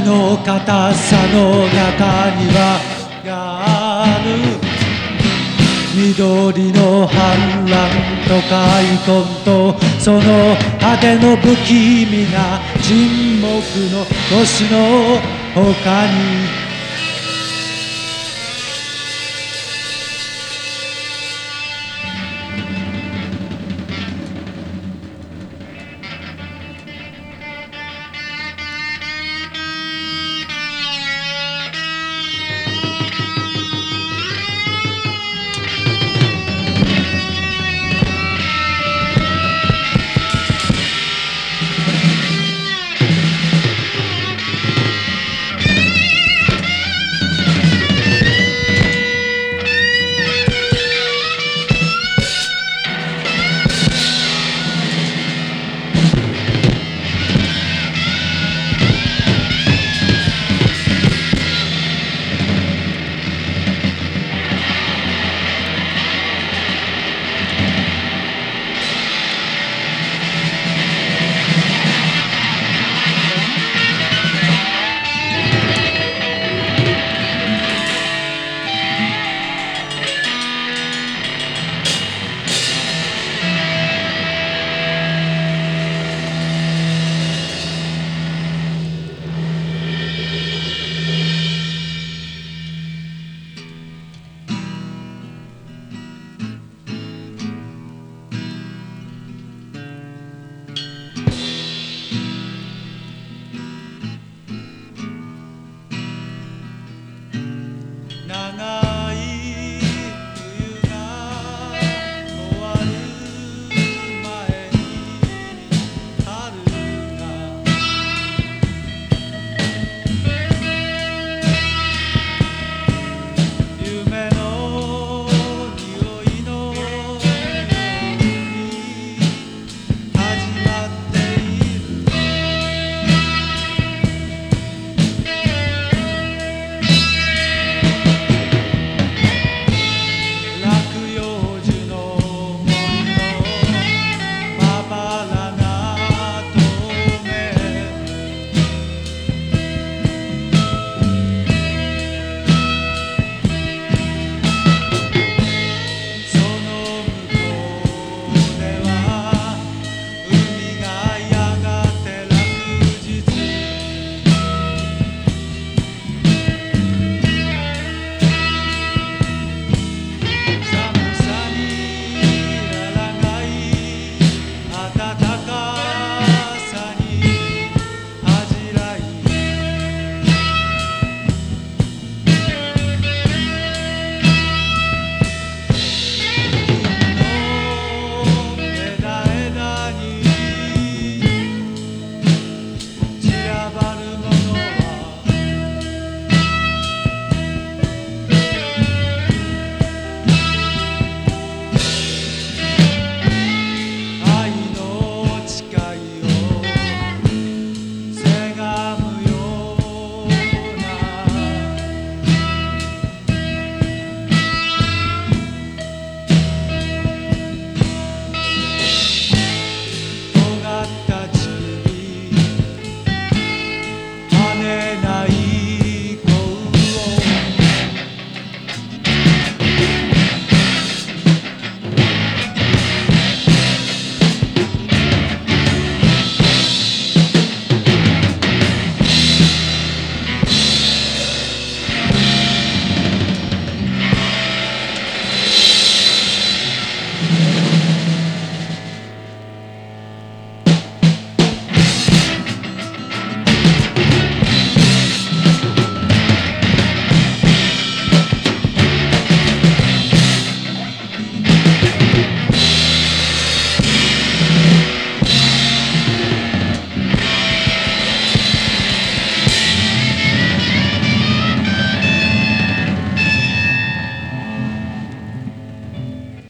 の硬さの中にはがある緑の反乱と開墾とその果ての不気味な沈黙の星の他に